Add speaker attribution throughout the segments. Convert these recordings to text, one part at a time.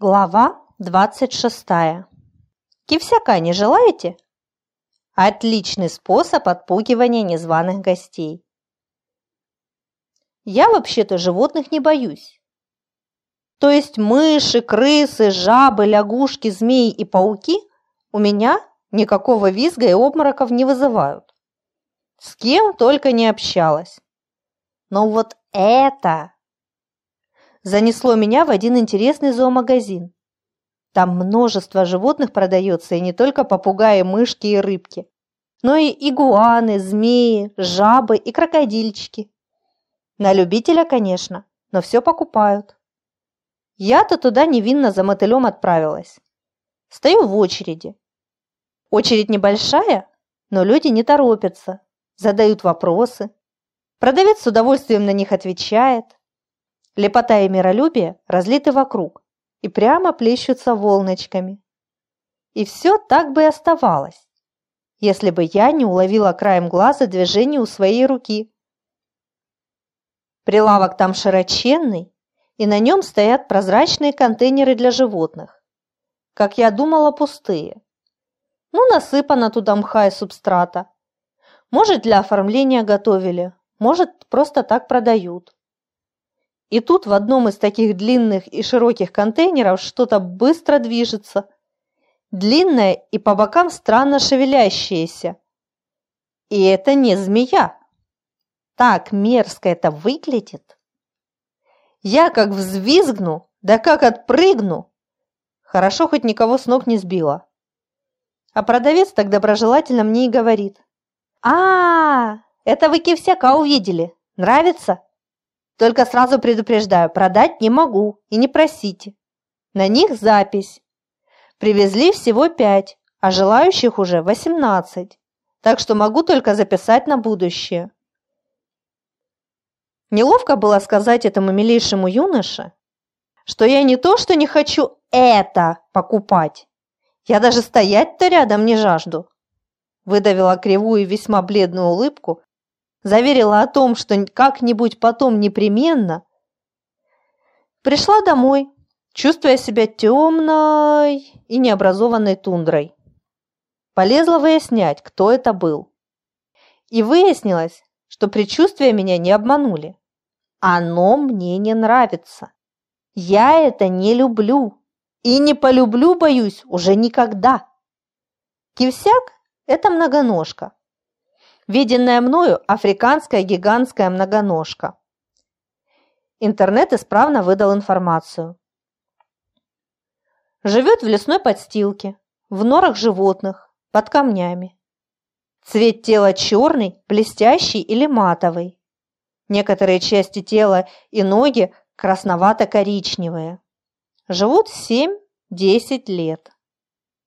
Speaker 1: Глава 26. Кивсяка не желаете? Отличный способ отпугивания незваных гостей. Я вообще-то животных не боюсь. То есть мыши, крысы, жабы, лягушки, змеи и пауки у меня никакого визга и обмороков не вызывают. С кем только не общалась. Но вот это занесло меня в один интересный зоомагазин. Там множество животных продается, и не только попугаи, мышки и рыбки, но и игуаны, змеи, жабы и крокодильчики. На любителя, конечно, но все покупают. Я-то туда невинно за мотылем отправилась. Стою в очереди. Очередь небольшая, но люди не торопятся, задают вопросы. Продавец с удовольствием на них отвечает. Лепота и миролюбие разлиты вокруг и прямо плещутся волночками. И все так бы и оставалось, если бы я не уловила краем глаза движение у своей руки. Прилавок там широченный, и на нем стоят прозрачные контейнеры для животных. Как я думала, пустые. Ну, насыпано туда мха и субстрата. Может, для оформления готовили, может, просто так продают. И тут в одном из таких длинных и широких контейнеров что-то быстро движется. Длинное и по бокам странно шевелящееся. И это не змея. Так мерзко это выглядит. Я как взвизгну, да как отпрыгну. Хорошо, хоть никого с ног не сбила. А продавец так доброжелательно мне и говорит. а, -а, -а это вы кивсяка увидели. Нравится?» Только сразу предупреждаю, продать не могу и не просите. На них запись. Привезли всего пять, а желающих уже восемнадцать. Так что могу только записать на будущее. Неловко было сказать этому милейшему юноше, что я не то, что не хочу это покупать. Я даже стоять-то рядом не жажду. Выдавила кривую и весьма бледную улыбку, заверила о том, что как-нибудь потом непременно, пришла домой, чувствуя себя темной и необразованной тундрой. Полезла выяснять, кто это был. И выяснилось, что предчувствия меня не обманули. Оно мне не нравится. Я это не люблю. И не полюблю, боюсь, уже никогда. Кивсяк – это многоножка, виденная мною африканская гигантская многоножка. Интернет исправно выдал информацию. Живет в лесной подстилке, в норах животных, под камнями. Цвет тела черный, блестящий или матовый. Некоторые части тела и ноги красновато-коричневые. Живут 7-10 лет.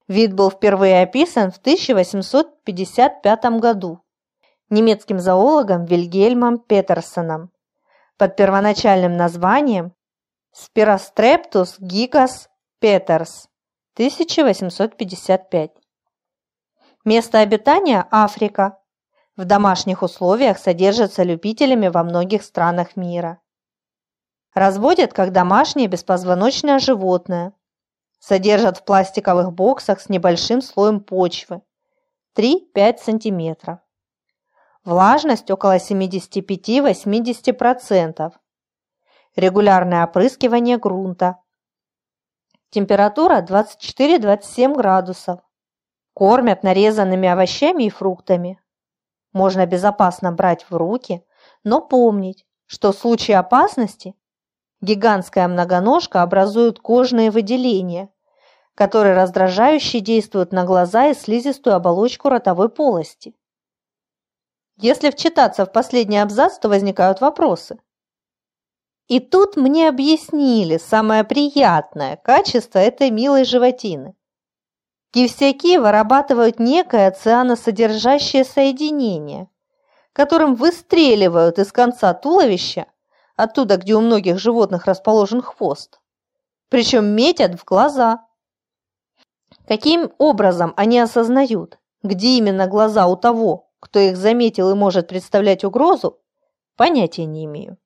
Speaker 1: Вид был впервые описан в 1855 году немецким зоологом Вильгельмом Петерсоном под первоначальным названием Spirostreптус gigas peters 1855. Место обитания – Африка. В домашних условиях содержатся любителями во многих странах мира. Разводят как домашнее беспозвоночное животное. Содержат в пластиковых боксах с небольшим слоем почвы 3-5 см. Влажность около 75-80%. Регулярное опрыскивание грунта. Температура 24-27 градусов. Кормят нарезанными овощами и фруктами. Можно безопасно брать в руки, но помнить, что в случае опасности гигантская многоножка образует кожные выделения, которые раздражающе действуют на глаза и слизистую оболочку ротовой полости. Если вчитаться в последний абзац, то возникают вопросы. И тут мне объяснили самое приятное качество этой милой животины. Кивсяки вырабатывают некое цианосодержащее соединение, которым выстреливают из конца туловища, оттуда, где у многих животных расположен хвост, причем метят в глаза. Каким образом они осознают, где именно глаза у того, кто их заметил и может представлять угрозу, понятия не имею.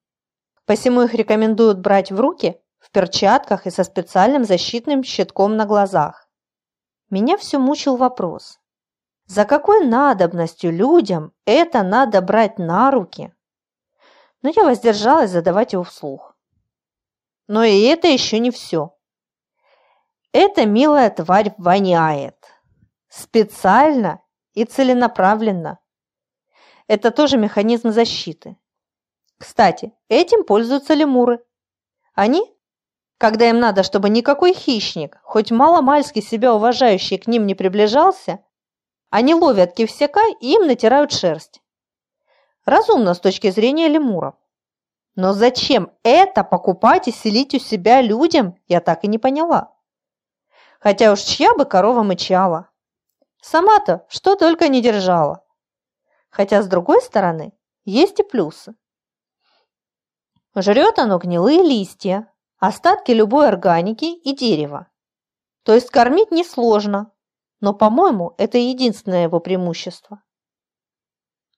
Speaker 1: Посему их рекомендуют брать в руки в перчатках и со специальным защитным щитком на глазах. Меня все мучил вопрос. За какой надобностью людям это надо брать на руки? Но я воздержалась задавать его вслух. Но и это еще не все. Эта милая тварь воняет. Специально и целенаправленно. Это тоже механизм защиты. Кстати, этим пользуются лемуры. Они, когда им надо, чтобы никакой хищник, хоть маломальски себя уважающий к ним не приближался, они ловят кивсяка и им натирают шерсть. Разумно с точки зрения лемуров. Но зачем это покупать и селить у себя людям, я так и не поняла. Хотя уж чья бы корова мычала. Сама-то что только не держала. Хотя, с другой стороны, есть и плюсы. Жрет оно гнилые листья, остатки любой органики и дерева. То есть кормить несложно, но, по-моему, это единственное его преимущество.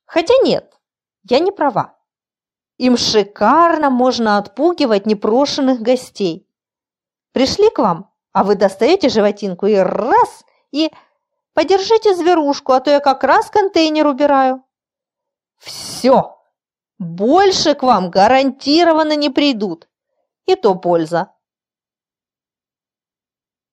Speaker 1: Хотя нет, я не права. Им шикарно можно отпугивать непрошенных гостей. Пришли к вам, а вы достаете животинку и раз, и подержите зверушку, а то я как раз контейнер убираю. Все, больше к вам гарантированно не придут. И то польза.